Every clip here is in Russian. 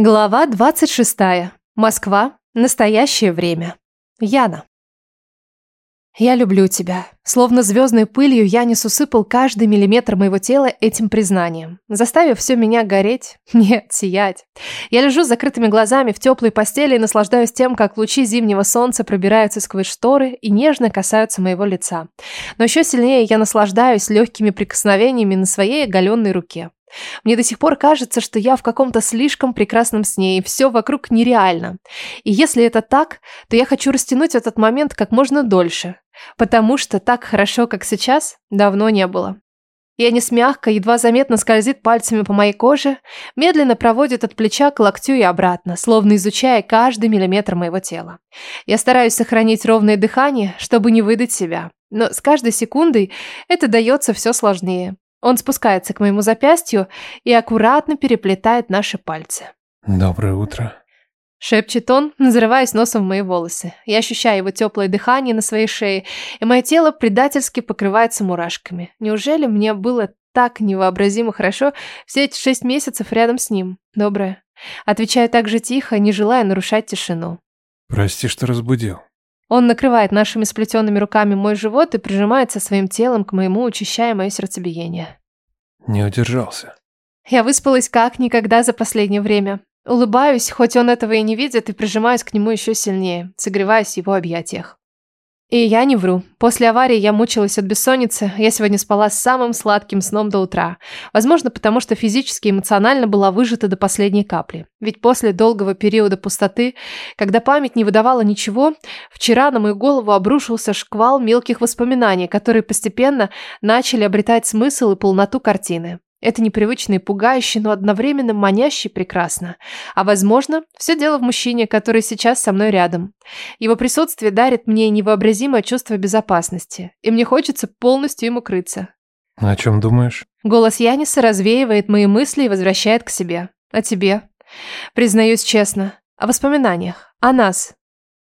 Глава 26. Москва. Настоящее время. Яна. Я люблю тебя. Словно звездной пылью Янис усыпал каждый миллиметр моего тела этим признанием, заставив все меня гореть, нет, сиять. Я лежу с закрытыми глазами в теплой постели и наслаждаюсь тем, как лучи зимнего солнца пробираются сквозь шторы и нежно касаются моего лица. Но еще сильнее я наслаждаюсь легкими прикосновениями на своей оголенной руке. Мне до сих пор кажется, что я в каком-то слишком прекрасном сне, и все вокруг нереально. И если это так, то я хочу растянуть этот момент как можно дольше, потому что так хорошо, как сейчас, давно не было. Янис мягко, едва заметно скользит пальцами по моей коже, медленно проводит от плеча к локтю и обратно, словно изучая каждый миллиметр моего тела. Я стараюсь сохранить ровное дыхание, чтобы не выдать себя. Но с каждой секундой это дается все сложнее. Он спускается к моему запястью и аккуратно переплетает наши пальцы. «Доброе утро», — шепчет он, взрываясь носом в мои волосы. Я ощущаю его теплое дыхание на своей шее, и мое тело предательски покрывается мурашками. Неужели мне было так невообразимо хорошо все эти шесть месяцев рядом с ним? Доброе. Отвечаю так же тихо, не желая нарушать тишину. «Прости, что разбудил». Он накрывает нашими сплетенными руками мой живот и прижимается своим телом к моему, учащая мое сердцебиение. Не удержался. Я выспалась как никогда за последнее время. Улыбаюсь, хоть он этого и не видит, и прижимаюсь к нему еще сильнее, согреваясь в его объятиях. И я не вру. После аварии я мучилась от бессонницы. Я сегодня спала с самым сладким сном до утра. Возможно, потому что физически и эмоционально была выжата до последней капли. Ведь после долгого периода пустоты, когда память не выдавала ничего, вчера на мою голову обрушился шквал мелких воспоминаний, которые постепенно начали обретать смысл и полноту картины. Это непривычно и пугающе, но одновременно маняще прекрасно. А возможно, все дело в мужчине, который сейчас со мной рядом. Его присутствие дарит мне невообразимое чувство безопасности, и мне хочется полностью ему крыться. О чем думаешь? Голос Яниса развеивает мои мысли и возвращает к себе. О тебе. Признаюсь честно. О воспоминаниях. О нас.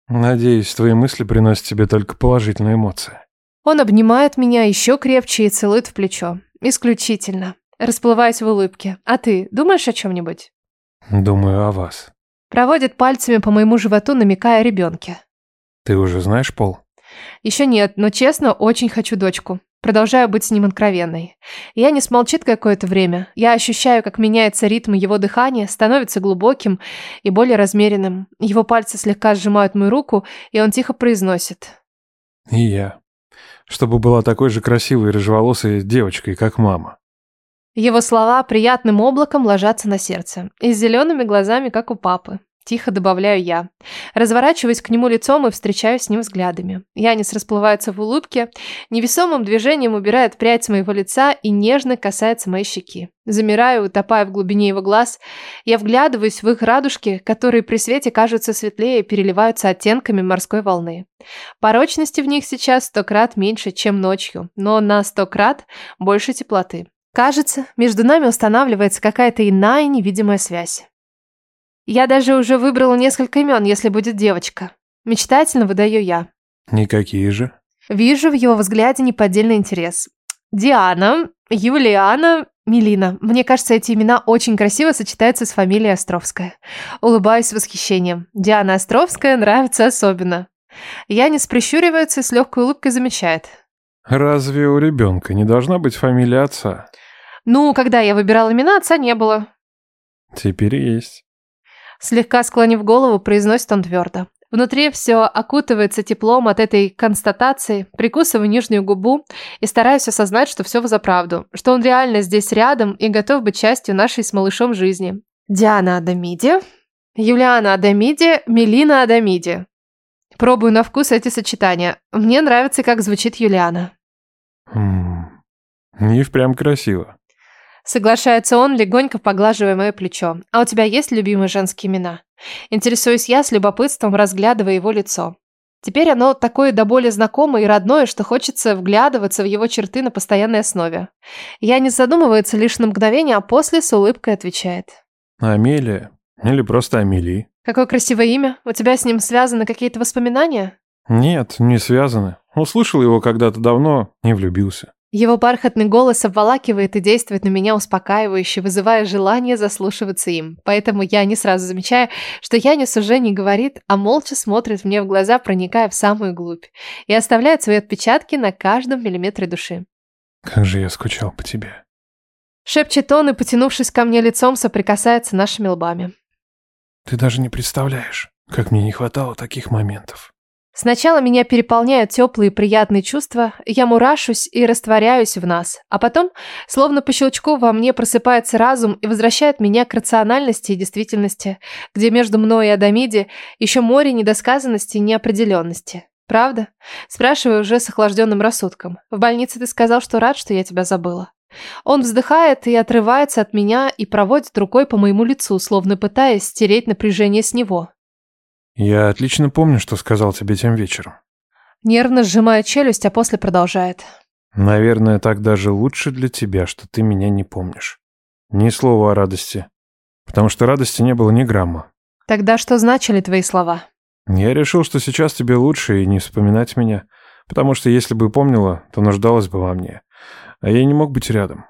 Надеюсь, твои мысли приносят тебе только положительные эмоции. Он обнимает меня еще крепче и целует в плечо. Исключительно. Расплываясь в улыбке. А ты думаешь о чем-нибудь? Думаю о вас. Проводит пальцами по моему животу, намекая о ребенке. Ты уже знаешь пол? Еще нет, но честно, очень хочу дочку. Продолжаю быть с ним откровенной. Я не смолчит какое-то время. Я ощущаю, как меняется ритм его дыхания, становится глубоким и более размеренным. Его пальцы слегка сжимают мою руку, и он тихо произносит. И я. Чтобы была такой же красивой и рыжеволосой девочкой, как мама. Его слова приятным облаком ложатся на сердце. И с зелеными глазами, как у папы. Тихо добавляю я. Разворачиваюсь к нему лицом и встречаюсь с ним взглядами. Янис расплывается в улыбке, невесомым движением убирает прядь с моего лица и нежно касается моей щеки. Замираю, утопая в глубине его глаз. Я вглядываюсь в их радужки, которые при свете кажутся светлее и переливаются оттенками морской волны. Порочности в них сейчас сто крат меньше, чем ночью, но на сто крат больше теплоты. Кажется, между нами устанавливается какая-то иная невидимая связь. Я даже уже выбрала несколько имен, если будет девочка. Мечтательно выдаю я. Никакие же. Вижу в его взгляде неподдельный интерес. Диана, Юлиана, Милина. Мне кажется, эти имена очень красиво сочетаются с фамилией Островская. Улыбаюсь с восхищением. Диана Островская нравится особенно. Я не прищуривается и с легкой улыбкой замечает. Разве у ребенка не должна быть фамилия отца? Ну, когда я выбирала имена, отца не было. Теперь есть. Слегка склонив голову, произносит он твердо. Внутри все окутывается теплом от этой констатации, прикусываю нижнюю губу и стараюсь осознать, что все за правду, что он реально здесь рядом и готов быть частью нашей с малышом жизни. Диана Адамиди, Юлиана Адамиди, Мелина Адамиди. Пробую на вкус эти сочетания. Мне нравится, как звучит Юлиана. Хм, не впрямь красиво. Соглашается он, легонько поглаживая мое плечо. А у тебя есть любимые женские имена? Интересуюсь я с любопытством, разглядывая его лицо. Теперь оно такое до боли знакомое и родное, что хочется вглядываться в его черты на постоянной основе. Я не задумывается лишь на мгновение, а после с улыбкой отвечает. Амелия. Или просто Амелии. Какое красивое имя. У тебя с ним связаны какие-то воспоминания? Нет, не связаны. Услышал его когда-то давно, не влюбился. Его бархатный голос обволакивает и действует на меня успокаивающе, вызывая желание заслушиваться им. Поэтому я не сразу замечаю, что Янис уже не говорит, а молча смотрит мне в глаза, проникая в самую глубь, и оставляет свои отпечатки на каждом миллиметре души. Как же я скучал по тебе. Шепчет он и, потянувшись ко мне лицом, соприкасается нашими лбами. Ты даже не представляешь, как мне не хватало таких моментов. Сначала меня переполняют теплые приятные чувства, я мурашусь и растворяюсь в нас, а потом, словно по щелчку, во мне просыпается разум и возвращает меня к рациональности и действительности, где между мной и Адамиди еще море недосказанности и неопределенности. Правда? Спрашиваю уже с охлажденным рассудком. В больнице ты сказал, что рад, что я тебя забыла. Он вздыхает и отрывается от меня и проводит рукой по моему лицу, словно пытаясь стереть напряжение с него. Я отлично помню, что сказал тебе тем вечером. Нервно сжимает челюсть, а после продолжает. Наверное, так даже лучше для тебя, что ты меня не помнишь. Ни слова о радости. Потому что радости не было ни грамма. Тогда что значили твои слова? Я решил, что сейчас тебе лучше и не вспоминать меня. Потому что если бы помнила, то нуждалась бы во мне. А я не мог быть рядом.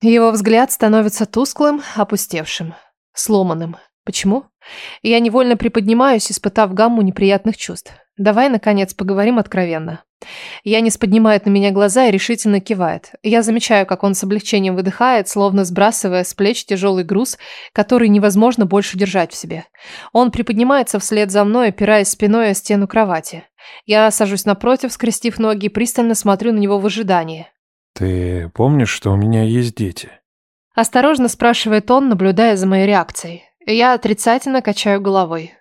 Его взгляд становится тусклым, опустевшим, сломанным. Почему? Я невольно приподнимаюсь, испытав гамму неприятных чувств. Давай, наконец, поговорим откровенно. Янис поднимает на меня глаза и решительно кивает. Я замечаю, как он с облегчением выдыхает, словно сбрасывая с плеч тяжелый груз, который невозможно больше держать в себе. Он приподнимается вслед за мной, опираясь спиной о стену кровати. Я сажусь напротив, скрестив ноги, и пристально смотрю на него в ожидании. «Ты помнишь, что у меня есть дети?» Осторожно спрашивает он, наблюдая за моей реакцией. Я отрицательно качаю головой.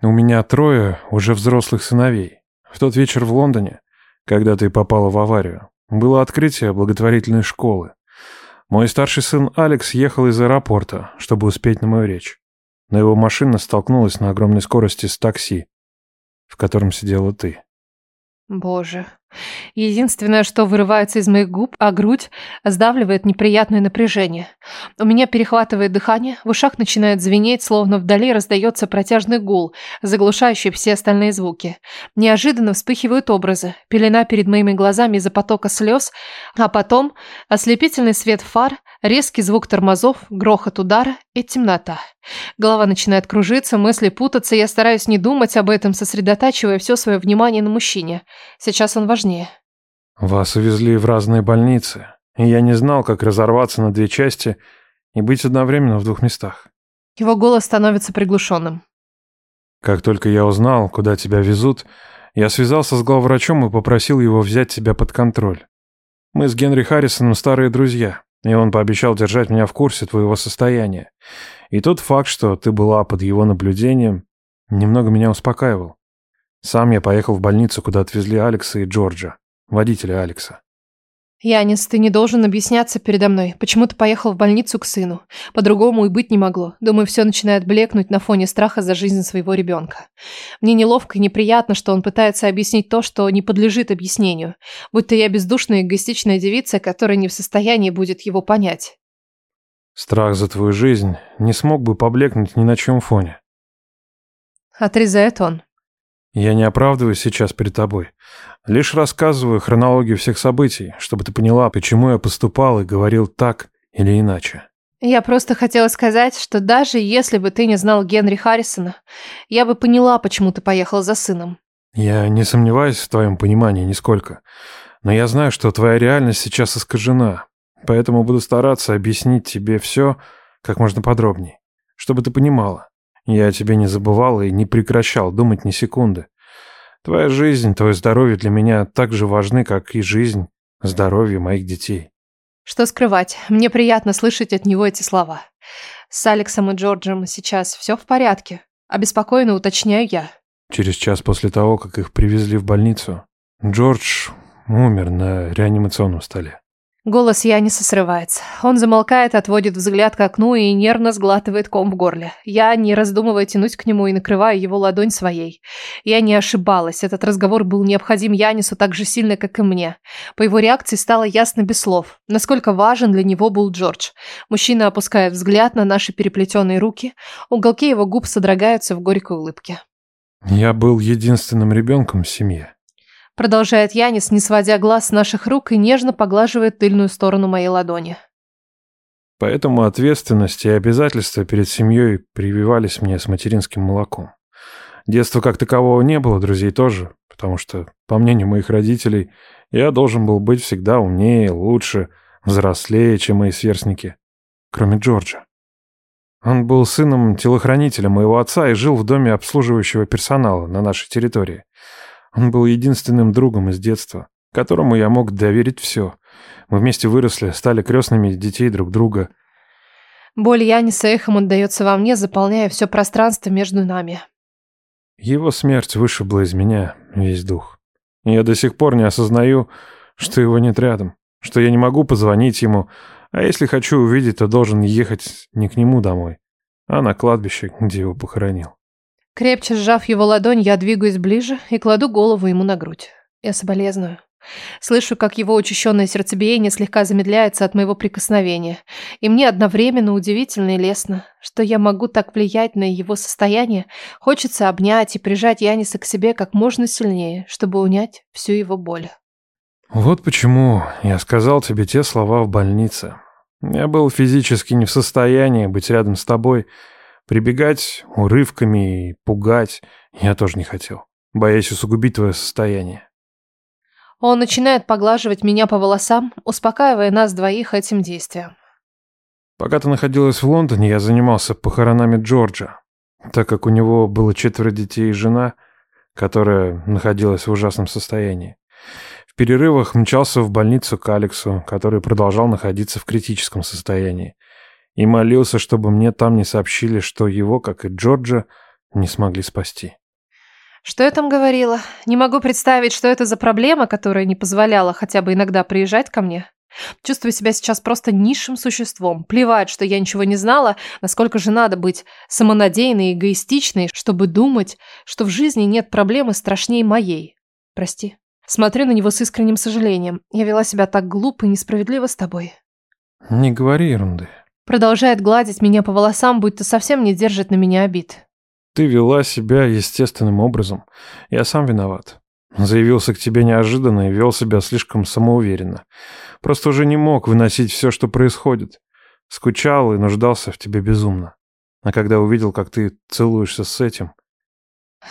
У меня трое уже взрослых сыновей. В тот вечер в Лондоне, когда ты попала в аварию, было открытие благотворительной школы. Мой старший сын Алекс ехал из аэропорта, чтобы успеть на мою речь. Но его машина столкнулась на огромной скорости с такси, в котором сидела ты. Боже. Единственное, что вырывается из моих губ, а грудь сдавливает неприятное напряжение. У меня перехватывает дыхание, в ушах начинает звенеть, словно вдали раздается протяжный гул, заглушающий все остальные звуки. Неожиданно вспыхивают образы, пелена перед моими глазами из-за потока слез, а потом ослепительный свет фар, резкий звук тормозов, грохот удара и темнота. Голова начинает кружиться, мысли путаться, я стараюсь не думать об этом, сосредотачивая все свое внимание на мужчине. Сейчас он важнее. Вас увезли в разные больницы, и я не знал, как разорваться на две части и быть одновременно в двух местах. Его голос становится приглушенным. Как только я узнал, куда тебя везут, я связался с главврачом и попросил его взять тебя под контроль. Мы с Генри Харрисоном старые друзья, и он пообещал держать меня в курсе твоего состояния. И тот факт, что ты была под его наблюдением, немного меня успокаивал. Сам я поехал в больницу, куда отвезли Алекса и Джорджа, водителя Алекса. Янис, ты не должен объясняться передо мной. Почему ты поехал в больницу к сыну? По-другому и быть не могло. Думаю, все начинает блекнуть на фоне страха за жизнь своего ребенка. Мне неловко и неприятно, что он пытается объяснить то, что не подлежит объяснению. Будто я бездушная эгоистичная девица, которая не в состоянии будет его понять. Страх за твою жизнь не смог бы поблекнуть ни на чем фоне. Отрезает он. Я не оправдываюсь сейчас перед тобой. Лишь рассказываю хронологию всех событий, чтобы ты поняла, почему я поступал и говорил так или иначе. Я просто хотела сказать, что даже если бы ты не знал Генри Харрисона, я бы поняла, почему ты поехал за сыном. Я не сомневаюсь в твоем понимании нисколько. Но я знаю, что твоя реальность сейчас искажена. Поэтому буду стараться объяснить тебе все как можно подробнее, чтобы ты понимала. Я о тебе не забывал и не прекращал думать ни секунды. Твоя жизнь, твое здоровье для меня так же важны, как и жизнь, здоровье моих детей. Что скрывать, мне приятно слышать от него эти слова. С Алексом и Джорджем сейчас все в порядке. Обеспокоенно уточняю я. Через час после того, как их привезли в больницу, Джордж умер на реанимационном столе. Голос Яниса срывается. Он замолкает, отводит взгляд к окну и нервно сглатывает ком в горле. Я, не раздумывая, тянусь к нему и накрываю его ладонь своей. Я не ошибалась. Этот разговор был необходим Янису так же сильно, как и мне. По его реакции стало ясно без слов, насколько важен для него был Джордж. Мужчина опускает взгляд на наши переплетенные руки. Уголки его губ содрогаются в горькой улыбке. Я был единственным ребенком в семье. Продолжает Янис, не сводя глаз с наших рук и нежно поглаживает тыльную сторону моей ладони. Поэтому ответственность и обязательства перед семьей прививались мне с материнским молоком. Детства как такового не было, друзей тоже, потому что, по мнению моих родителей, я должен был быть всегда умнее, лучше, взрослее, чем мои сверстники, кроме Джорджа. Он был сыном телохранителя моего отца и жил в доме обслуживающего персонала на нашей территории. Он был единственным другом из детства, которому я мог доверить все. Мы вместе выросли, стали крестными детей друг друга. Боль Яниса эхом отдается во мне, заполняя все пространство между нами. Его смерть вышибла из меня весь дух. я до сих пор не осознаю, что его нет рядом, что я не могу позвонить ему, а если хочу увидеть, то должен ехать не к нему домой, а на кладбище, где его похоронил. Крепче сжав его ладонь, я двигаюсь ближе и кладу голову ему на грудь. Я соболезную. Слышу, как его учащенное сердцебиение слегка замедляется от моего прикосновения. И мне одновременно удивительно и лестно, что я могу так влиять на его состояние. Хочется обнять и прижать Яниса к себе как можно сильнее, чтобы унять всю его боль. Вот почему я сказал тебе те слова в больнице. Я был физически не в состоянии быть рядом с тобой, Прибегать урывками и пугать я тоже не хотел, боясь усугубить твое состояние. Он начинает поглаживать меня по волосам, успокаивая нас двоих этим действием. Пока ты находилась в Лондоне, я занимался похоронами Джорджа, так как у него было четверо детей и жена, которая находилась в ужасном состоянии. В перерывах мчался в больницу к Алексу, который продолжал находиться в критическом состоянии и молился, чтобы мне там не сообщили, что его, как и Джорджа, не смогли спасти. Что я там говорила? Не могу представить, что это за проблема, которая не позволяла хотя бы иногда приезжать ко мне. Чувствую себя сейчас просто низшим существом. Плевать, что я ничего не знала, насколько же надо быть самонадеянной и эгоистичной, чтобы думать, что в жизни нет проблемы страшнее моей. Прости. Смотрю на него с искренним сожалением. Я вела себя так глупо и несправедливо с тобой. Не говори ерунды. Продолжает гладить меня по волосам, будто совсем не держит на меня обид. Ты вела себя естественным образом. Я сам виноват. Заявился к тебе неожиданно и вел себя слишком самоуверенно. Просто уже не мог выносить все, что происходит. Скучал и нуждался в тебе безумно. А когда увидел, как ты целуешься с этим...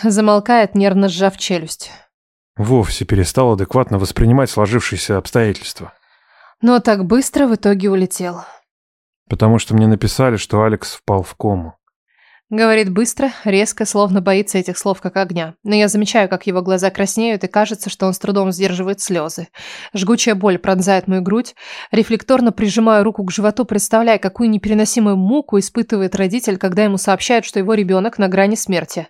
Замолкает, нервно сжав челюсть. Вовсе перестал адекватно воспринимать сложившиеся обстоятельства. Но так быстро в итоге улетел. Потому что мне написали, что Алекс впал в кому. Говорит быстро, резко, словно боится этих слов как огня. Но я замечаю, как его глаза краснеют, и кажется, что он с трудом сдерживает слезы. Жгучая боль пронзает мою грудь. Рефлекторно прижимаю руку к животу, представляя, какую непереносимую муку испытывает родитель, когда ему сообщают, что его ребенок на грани смерти.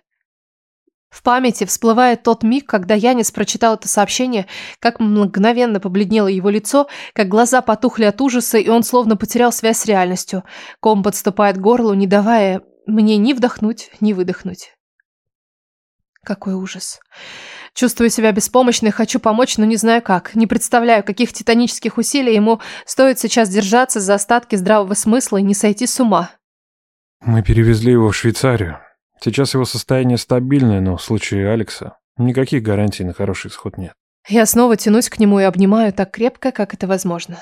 В памяти всплывает тот миг, когда Янис прочитал это сообщение, как мгновенно побледнело его лицо, как глаза потухли от ужаса, и он словно потерял связь с реальностью. Ком подступает к горлу, не давая мне ни вдохнуть, ни выдохнуть. Какой ужас. Чувствую себя беспомощной, хочу помочь, но не знаю как. Не представляю, каких титанических усилий ему стоит сейчас держаться за остатки здравого смысла и не сойти с ума. Мы перевезли его в Швейцарию. Сейчас его состояние стабильное, но в случае Алекса никаких гарантий на хороший исход нет. Я снова тянусь к нему и обнимаю так крепко, как это возможно.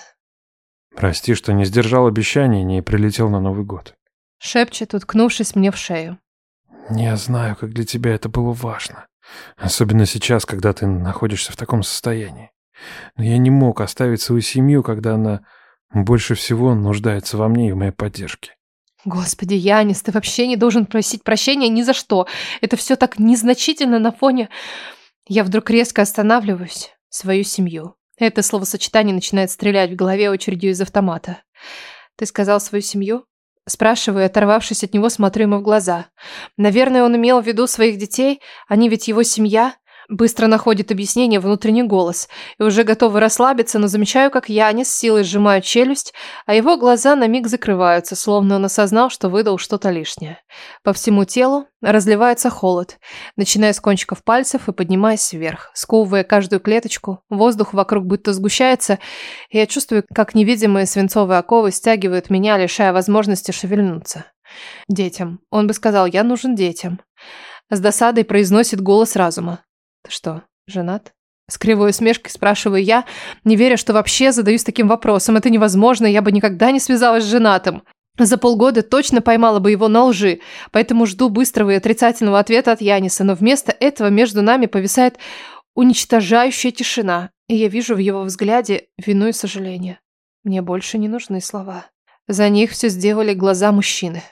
Прости, что не сдержал обещаний и не прилетел на Новый год. Шепчет, уткнувшись мне в шею. Я знаю, как для тебя это было важно. Особенно сейчас, когда ты находишься в таком состоянии. Но я не мог оставить свою семью, когда она больше всего нуждается во мне и в моей поддержке. Господи, Янис, ты вообще не должен просить прощения ни за что. Это все так незначительно на фоне... Я вдруг резко останавливаюсь. Свою семью. Это словосочетание начинает стрелять в голове очередью из автомата. Ты сказал свою семью? Спрашиваю, оторвавшись от него, смотрю ему в глаза. Наверное, он имел в виду своих детей, они ведь его семья. Быстро находит объяснение внутренний голос и уже готовы расслабиться, но замечаю, как Янис с силой сжимает челюсть, а его глаза на миг закрываются, словно он осознал, что выдал что-то лишнее. По всему телу разливается холод, начиная с кончиков пальцев и поднимаясь вверх, сковывая каждую клеточку, воздух вокруг будто сгущается, и я чувствую, как невидимые свинцовые оковы стягивают меня, лишая возможности шевельнуться. Детям. Он бы сказал, я нужен детям. С досадой произносит голос разума. Ты что, женат? С кривой усмешкой спрашиваю я, не веря, что вообще задаюсь таким вопросом. Это невозможно, я бы никогда не связалась с женатым. За полгода точно поймала бы его на лжи, поэтому жду быстрого и отрицательного ответа от Яниса, но вместо этого между нами повисает уничтожающая тишина, и я вижу в его взгляде вину и сожаление. Мне больше не нужны слова. За них все сделали глаза мужчины.